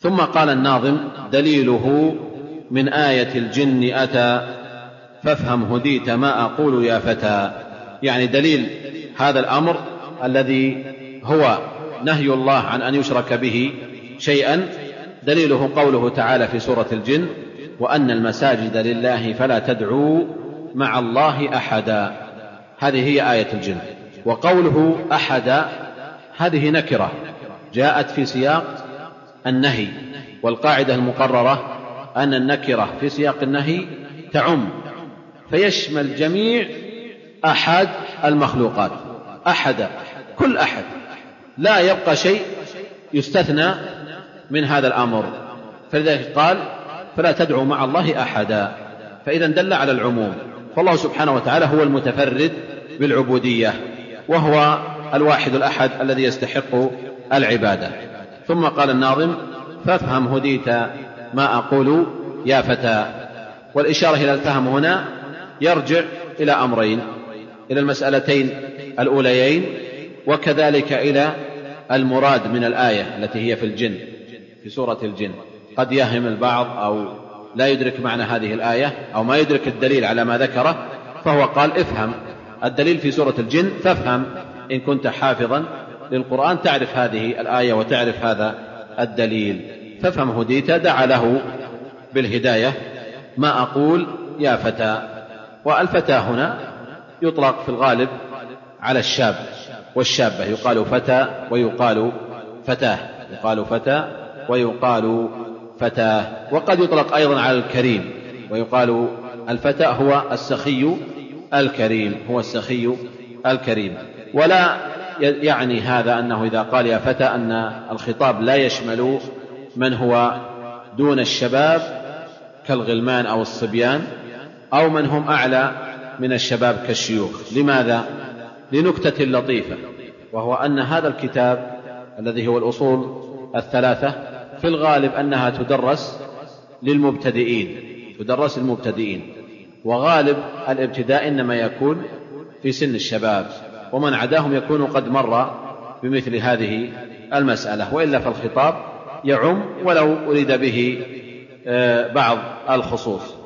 ثم قال الناظم دليله من آية الجن أتى فافهم هديت ما أقول يا فتى. يعني دليل هذا الأمر الذي هو نهي الله عن أن يشرك به شيئا. دليله قوله تعالى في سورة الجن وأن المساجد لله فلا تدعوا مع الله أحدا. هذه هي آية الجن. وقوله أحدا هذه نكرة جاءت في سياق النهي والقاعدة المقررة أن النكرة في سياق النهي تعم فيشمل جميع أحد المخلوقات أحد كل أحد. لا يبقى شيء يستثنى من هذا الأمر. فلذلك قال فلا تدعوا مع الله أحدا. فإذا دل على العموم. فالله سبحانه وتعالى هو المتفرد بالعبودية وهو الواحد الأحد الذي يستحق العبادة. ثم قال الناظم فافهم هديت ما أقول يا فتى. والإشارة إلى الفهم هنا يرجع إلى أمرين إلى المسألتين الأوليين وكذلك إلى المراد من الآية التي هي في الجن في سورة الجن. قد يهم البعض أو لا يدرك معنى هذه الآية أو ما يدرك الدليل على ما ذكره فهو قال افهم. الدليل في سورة الجن فافهم إن كنت حافظا للقرآن تعرف هذه الآية وتعرف هذا الدليل. فافهم هديت دعا له بالهداية. ما أقول؟ يا فتى. والفتى هنا يطلق في الغالب على الشاب والشابة. يقال فتى ويقال فتاة. يقال فتى ويقال فتاة. وقد يطلق أيضا على الكريم. ويقال الفتى هو السخي الكريم. هو السخي الكريم. ولا يعني هذا أنه إذا قال يا فتى أن الخطاب لا يشمل من هو دون الشباب كالغلمان أو الصبيان أو من هم أعلى من الشباب كالشيوخ لماذا؟ لنكتة لطيفة وهو أن هذا الكتاب الذي هو الأصول الثلاثة في الغالب أنها تدرس للمبتدئين تدرس للمبتدئين وغالب الابتداء إنما يكون في سن الشباب ومن عداهم يكون قد مر بمثل هذه المسألة وإلا فالخطاب يعم ولو أريد به آه، بعض الخصوص.